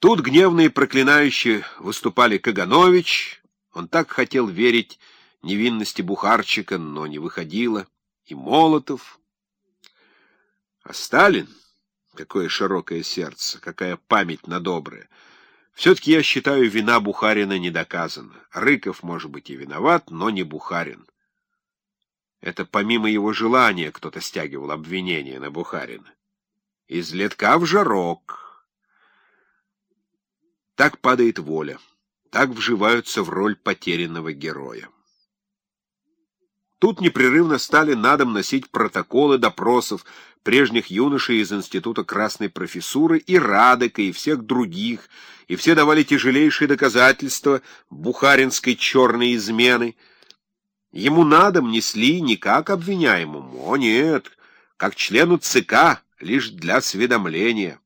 Тут гневно и проклинающе выступали Каганович, он так хотел верить невинности Бухарчика, но не выходило, и Молотов. А Сталин, какое широкое сердце, какая память на доброе, все-таки я считаю, вина Бухарина не доказана. Рыков, может быть, и виноват, но не Бухарин. Это помимо его желания кто-то стягивал обвинение на Бухарина. Из летка в жарок. Так падает воля, так вживаются в роль потерянного героя. Тут непрерывно стали на дом носить протоколы допросов прежних юношей из Института Красной Профессуры и Радека, и всех других, и все давали тяжелейшие доказательства бухаринской черной измены. Ему на дом несли не как обвиняемому, о нет, как члену ЦК, лишь для осведомления.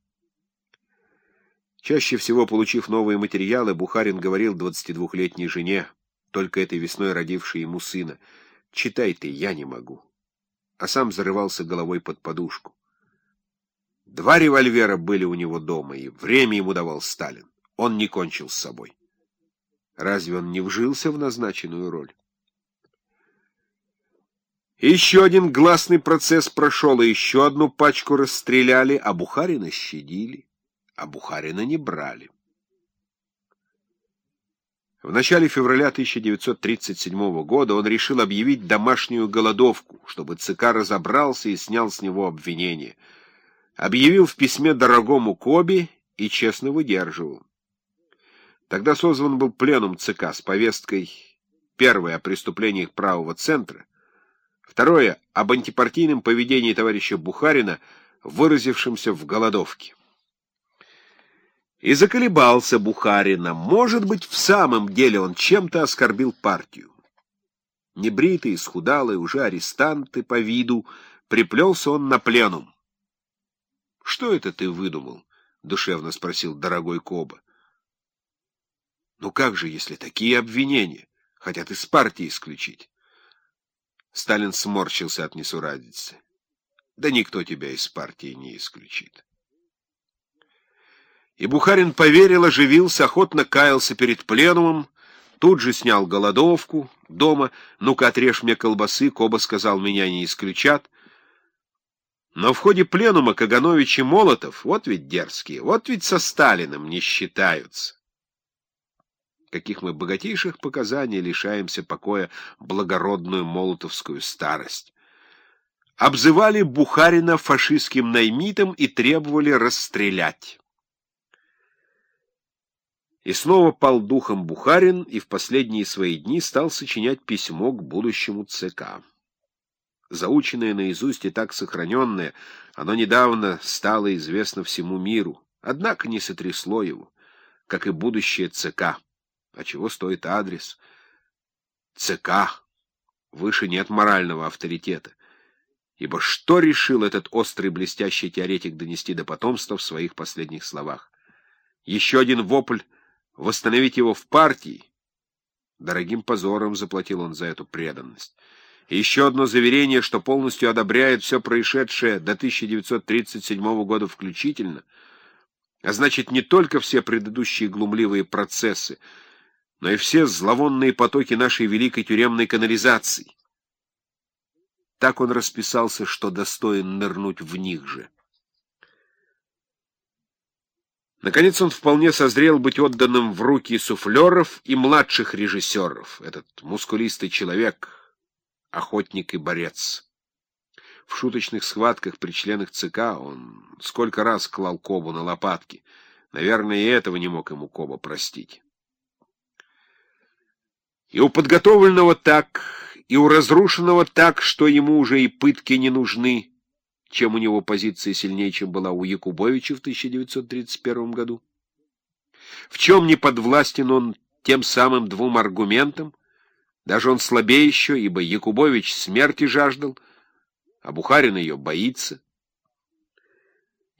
Чаще всего, получив новые материалы, Бухарин говорил 22-летней жене, только этой весной родившей ему сына, «Читай ты, я не могу». А сам зарывался головой под подушку. Два револьвера были у него дома, и время ему давал Сталин. Он не кончил с собой. Разве он не вжился в назначенную роль? еще один гласный процесс прошел, и еще одну пачку расстреляли, а Бухарина щадили а Бухарина не брали. В начале февраля 1937 года он решил объявить домашнюю голодовку, чтобы ЦК разобрался и снял с него обвинения. Объявил в письме дорогому Коби и честно выдерживал. Тогда созван был пленум ЦК с повесткой первое о преступлениях правого центра, второе об антипартийном поведении товарища Бухарина, выразившемся в голодовке. И заколебался Бухарина. Может быть, в самом деле он чем-то оскорбил партию. Небритый, исхудалый, уже арестанты по виду, приплелся он на пленум. — Что это ты выдумал? — душевно спросил дорогой Коба. — Ну как же, если такие обвинения? Хотят из партии исключить. Сталин сморщился от несуразицы. — Да никто тебя из партии не исключит. И Бухарин поверил, оживился, охотно каялся перед пленумом, тут же снял голодовку дома. «Ну-ка, отрежь мне колбасы», — Коба сказал, «меня не исключат». Но в ходе пленума Каганович и Молотов, вот ведь дерзкие, вот ведь со Сталиным не считаются. Каких мы богатейших показаний лишаемся покоя благородную молотовскую старость. Обзывали Бухарина фашистским наймитом и требовали расстрелять. И снова пал духом Бухарин и в последние свои дни стал сочинять письмо к будущему ЦК. Заученное наизусть и так сохраненное, оно недавно стало известно всему миру, однако не сотрясло его, как и будущее ЦК. А чего стоит адрес? ЦК. Выше нет морального авторитета. Ибо что решил этот острый блестящий теоретик донести до потомства в своих последних словах? Еще один вопль — восстановить его в партии. Дорогим позором заплатил он за эту преданность. И еще одно заверение, что полностью одобряет все происшедшее до 1937 года включительно, а значит не только все предыдущие глумливые процессы, но и все зловонные потоки нашей великой тюремной канализации. Так он расписался, что достоин нырнуть в них же. Наконец он вполне созрел быть отданным в руки суфлеров и младших режиссеров, этот мускулистый человек, охотник и борец. В шуточных схватках при членах ЦК он сколько раз клал Кобу на лопатки. Наверное, и этого не мог ему Коба простить. И у подготовленного так, и у разрушенного так, что ему уже и пытки не нужны, чем у него позиция сильнее, чем была у Якубовича в 1931 году? В чем не подвластен он тем самым двум аргументам? Даже он слабее еще, ибо Якубович смерти жаждал, а Бухарин ее боится.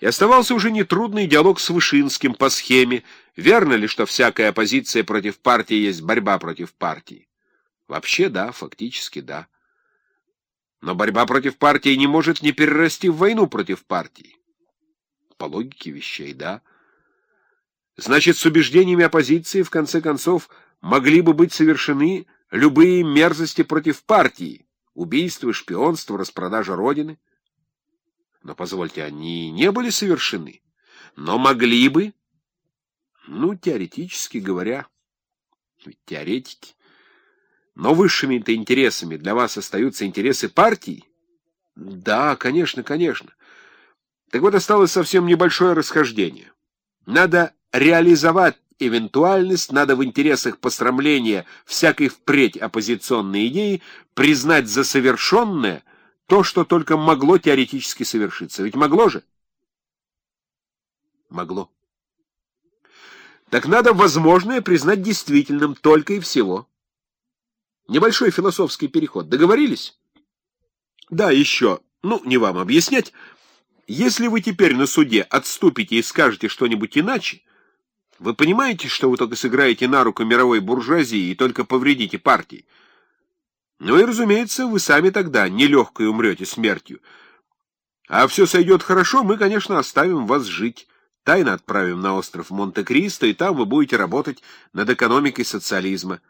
И оставался уже нетрудный диалог с Вышинским по схеме, верно ли, что всякая оппозиция против партии есть борьба против партии? Вообще да, фактически да. Но борьба против партии не может не перерасти в войну против партии. По логике вещей, да. Значит, с убеждениями оппозиции, в конце концов, могли бы быть совершены любые мерзости против партии, убийство, шпионство, распродажа Родины. Но, позвольте, они не были совершены, но могли бы, ну, теоретически говоря, ведь теоретики. Но высшими-то интересами для вас остаются интересы партии? Да, конечно, конечно. Так вот, осталось совсем небольшое расхождение. Надо реализовать эвентуальность, надо в интересах посрамления всякой впредь оппозиционной идеи признать за совершенное то, что только могло теоретически совершиться. Ведь могло же? Могло. Так надо возможное признать действительным только и всего. Небольшой философский переход. Договорились? Да, еще. Ну, не вам объяснять. Если вы теперь на суде отступите и скажете что-нибудь иначе, вы понимаете, что вы только сыграете на руку мировой буржуазии и только повредите партии? Ну и, разумеется, вы сами тогда нелегко умрете смертью. А все сойдет хорошо, мы, конечно, оставим вас жить. Тайно отправим на остров Монте-Кристо, и там вы будете работать над экономикой социализма.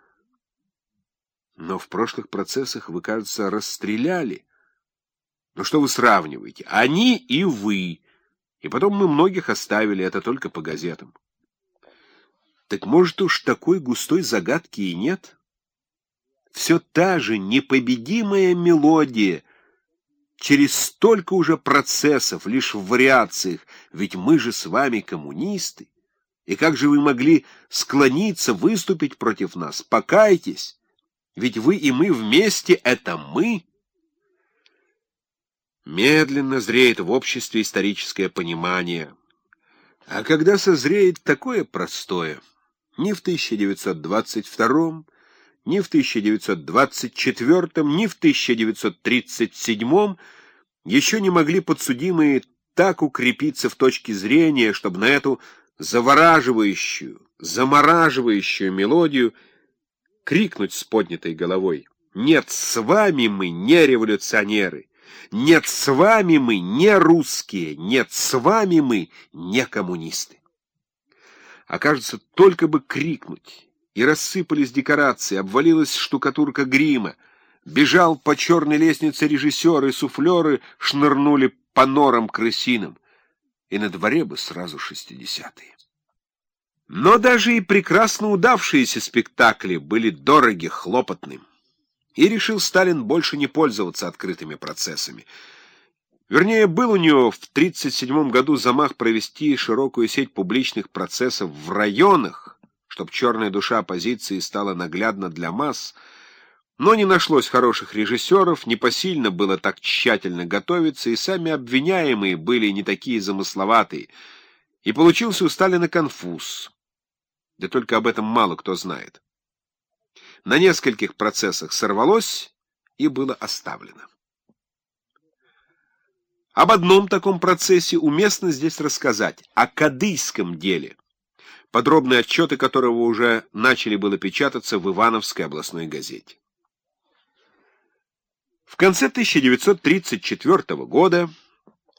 Но в прошлых процессах вы, кажется, расстреляли. Ну что вы сравниваете? Они и вы. И потом мы многих оставили, это только по газетам. Так может уж такой густой загадки и нет? Все та же непобедимая мелодия — через столько уже процессов, лишь в вариациях, ведь мы же с вами коммунисты. И как же вы могли склониться, выступить против нас? Покайтесь, ведь вы и мы вместе — это мы. Медленно зреет в обществе историческое понимание. А когда созреет такое простое, ни в 1922 ни в 1924, ни в 1937 еще не могли подсудимые так укрепиться в точке зрения, чтобы на эту завораживающую, замораживающую мелодию крикнуть с поднятой головой. «Нет, с вами мы не революционеры! Нет, с вами мы не русские! Нет, с вами мы не коммунисты!» Окажется, только бы крикнуть и рассыпались декорации, обвалилась штукатурка грима. Бежал по черной лестнице режиссер, и суфлеры шнырнули по норам крысиным. И на дворе бы сразу шестидесятые. Но даже и прекрасно удавшиеся спектакли были дороги, хлопотным. И решил Сталин больше не пользоваться открытыми процессами. Вернее, был у него в 1937 году замах провести широкую сеть публичных процессов в районах, чтобы черная душа оппозиции стала наглядна для масс, но не нашлось хороших режиссеров, непосильно было так тщательно готовиться, и сами обвиняемые были не такие замысловатые, и получился у Сталина конфуз. Да только об этом мало кто знает. На нескольких процессах сорвалось и было оставлено. Об одном таком процессе уместно здесь рассказать, о Кадыйском деле подробные отчеты которого уже начали было печататься в Ивановской областной газете. В конце 1934 года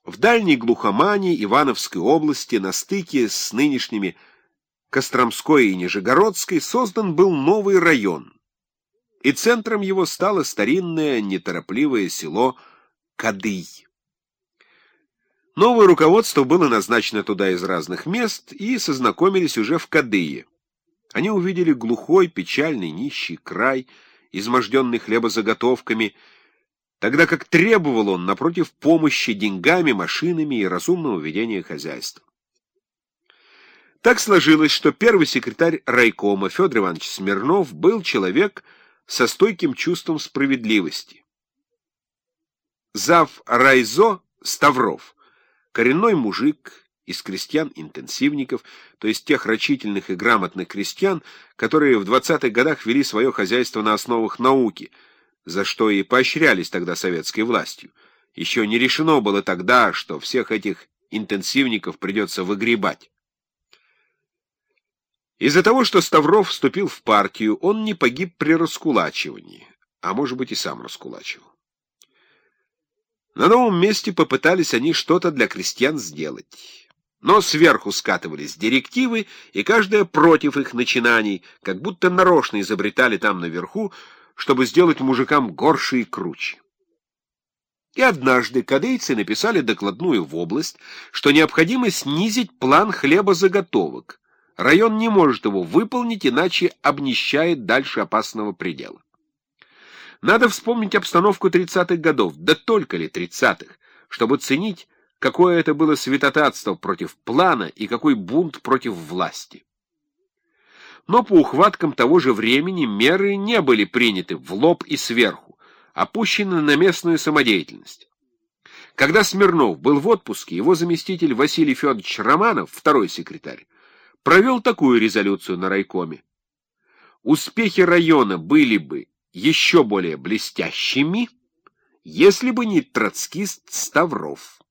в дальней глухомане Ивановской области на стыке с нынешними Костромской и Нижегородской создан был новый район, и центром его стало старинное неторопливое село Кадый. Новое руководство было назначено туда из разных мест и сознакомились уже в Кадые. Они увидели глухой, печальный, нищий край, изможденный хлебозаготовками, тогда как требовал он, напротив, помощи деньгами, машинами и разумного ведения хозяйства. Так сложилось, что первый секретарь райкома Федор Иванович Смирнов был человек со стойким чувством справедливости. Зав райзо Ставров Коренной мужик из крестьян-интенсивников, то есть тех рачительных и грамотных крестьян, которые в 20-х годах вели свое хозяйство на основах науки, за что и поощрялись тогда советской властью. Еще не решено было тогда, что всех этих интенсивников придется выгребать. Из-за того, что Ставров вступил в партию, он не погиб при раскулачивании, а может быть и сам раскулачивал. На новом месте попытались они что-то для крестьян сделать. Но сверху скатывались директивы, и каждая против их начинаний, как будто нарочно изобретали там наверху, чтобы сделать мужикам горше и круче. И однажды кадейцы написали докладную в область, что необходимо снизить план хлебозаготовок. Район не может его выполнить, иначе обнищает дальше опасного предела. Надо вспомнить обстановку 30-х годов, да только ли 30-х, чтобы ценить, какое это было святотатство против плана и какой бунт против власти. Но по ухваткам того же времени меры не были приняты в лоб и сверху, опущены на местную самодеятельность. Когда Смирнов был в отпуске, его заместитель Василий Федорович Романов, второй секретарь, провел такую резолюцию на райкоме. Успехи района были бы еще более блестящими, если бы не троцкист Ставров.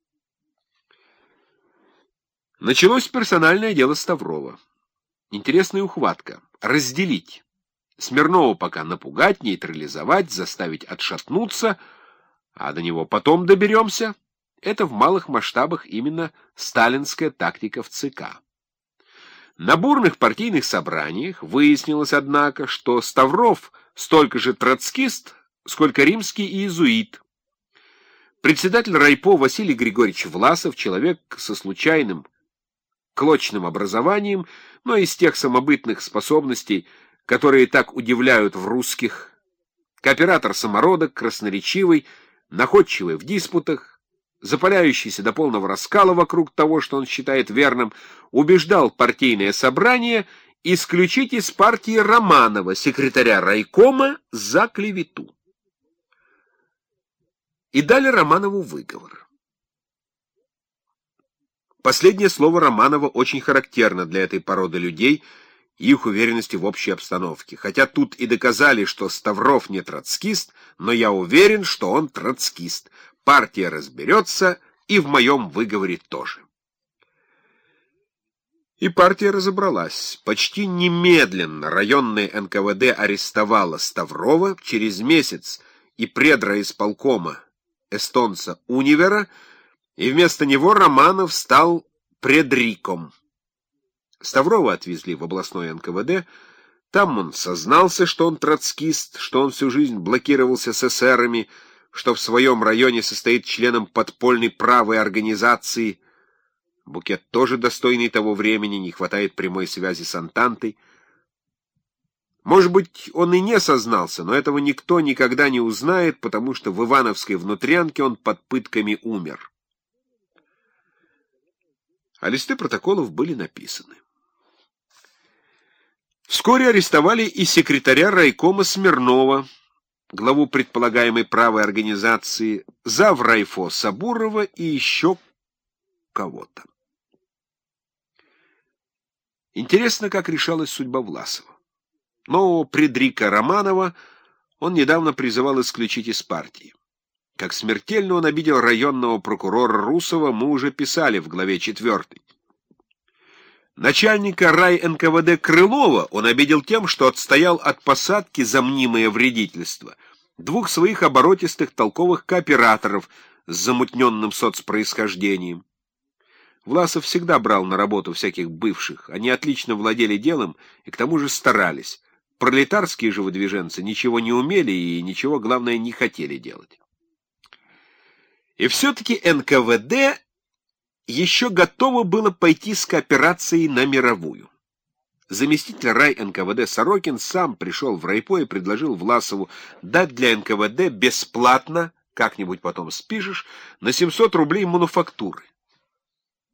Началось персональное дело Ставрова. Интересная ухватка. Разделить. Смирнова пока напугать, нейтрализовать, заставить отшатнуться, а до него потом доберемся. Это в малых масштабах именно сталинская тактика в ЦК. На бурных партийных собраниях выяснилось, однако, что Ставров столько же троцкист, сколько римский иезуит. Председатель райпо Василий Григорьевич Власов, человек со случайным клочным образованием, но из тех самобытных способностей, которые так удивляют в русских. Кооператор-самородок, красноречивый, находчивый в диспутах, запаляющийся до полного раскала вокруг того, что он считает верным, убеждал партийное собрание исключить из партии Романова, секретаря райкома, за клевету. И дали Романову выговор. Последнее слово Романова очень характерно для этой породы людей и их уверенности в общей обстановке. Хотя тут и доказали, что Ставров не троцкист, но я уверен, что он троцкист. Партия разберется, и в моем выговоре тоже. И партия разобралась. Почти немедленно районное НКВД арестовало Ставрова через месяц и предра исполкома эстонца Универа, и вместо него Романов стал предриком. Ставрова отвезли в областной НКВД, там он сознался, что он троцкист, что он всю жизнь блокировался с эсерами, что в своем районе состоит членом подпольной правой организации. Букет тоже достойный того времени, не хватает прямой связи с Антантой. Может быть, он и не сознался, но этого никто никогда не узнает, потому что в Ивановской внутрянке он под пытками умер а листы протоколов были написаны. Вскоре арестовали и секретаря райкома Смирнова, главу предполагаемой правой организации, зав. райфо Сабурова и еще кого-то. Интересно, как решалась судьба Власова. Нового предрика Романова он недавно призывал исключить из партии. Как смертельно он обидел районного прокурора Русова, мы уже писали в главе 4. Начальника рай НКВД Крылова он обидел тем, что отстоял от посадки за мнимое вредительство двух своих оборотистых толковых кооператоров с замутненным соцпроисхождением. Власов всегда брал на работу всяких бывших, они отлично владели делом и к тому же старались. Пролетарские же выдвиженцы ничего не умели и ничего, главное, не хотели делать. И все-таки НКВД еще готово было пойти с кооперацией на мировую. Заместитель рай НКВД Сорокин сам пришел в райпо и предложил Власову дать для НКВД бесплатно, как-нибудь потом спишешь, на 700 рублей мануфактуры.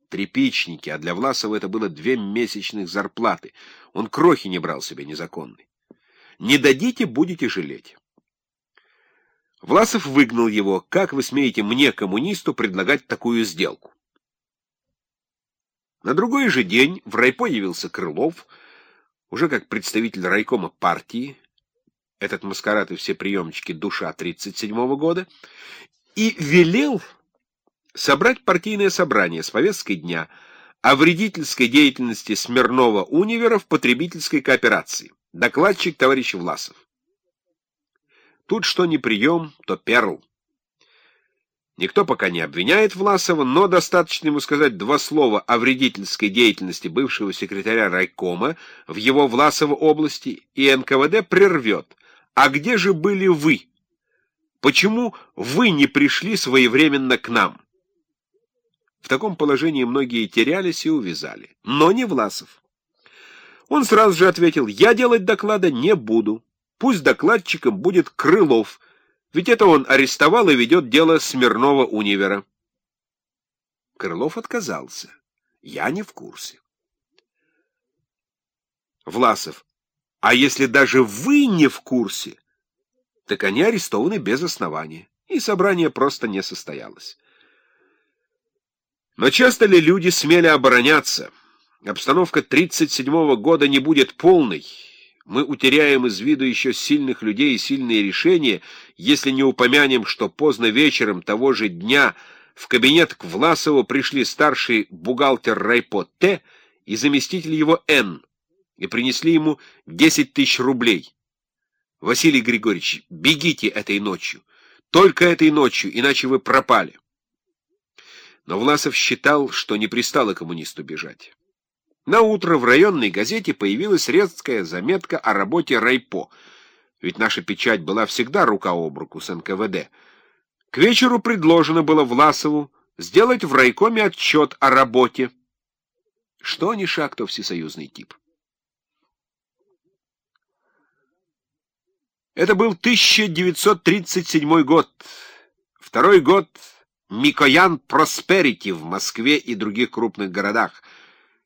Трепичники, а для Власова это было две месячных зарплаты. Он крохи не брал себе незаконный. Не дадите, будете жалеть. Власов выгнал его. Как вы смеете мне, коммунисту, предлагать такую сделку? На другой же день в райпо явился Крылов, уже как представитель райкома партии, этот маскарад и все приемчики душа 37-го года, и велел собрать партийное собрание с повесткой дня о вредительской деятельности Смирнова Универа в потребительской кооперации. Докладчик товарищ Власов. Тут что не прием, то перл. Никто пока не обвиняет Власова, но достаточно ему сказать два слова о вредительской деятельности бывшего секретаря райкома в его Власово области, и НКВД прервет. А где же были вы? Почему вы не пришли своевременно к нам? В таком положении многие терялись и увязали, но не Власов. Он сразу же ответил, я делать доклада не буду. Пусть докладчиком будет Крылов, ведь это он арестовал и ведет дело Смирнова универа. Крылов отказался. Я не в курсе. Власов. А если даже вы не в курсе, так они арестованы без основания, и собрание просто не состоялось. Но часто ли люди смели обороняться? Обстановка 37-го года не будет полной, мы утеряем из виду еще сильных людей и сильные решения, если не упомянем, что поздно вечером того же дня в кабинет к Власову пришли старший бухгалтер Райпо Т. и заместитель его Н. и принесли ему 10 тысяч рублей. Василий Григорьевич, бегите этой ночью. Только этой ночью, иначе вы пропали. Но Власов считал, что не пристало коммунисту бежать. На утро в районной газете появилась резкая заметка о работе райпо, ведь наша печать была всегда рука об руку с НКВД. К вечеру предложено было Власову сделать в райкоме отчет о работе. Что ни шаг, то всесоюзный тип. Это был 1937 год. Второй год Микоян Просперити в Москве и других крупных городах —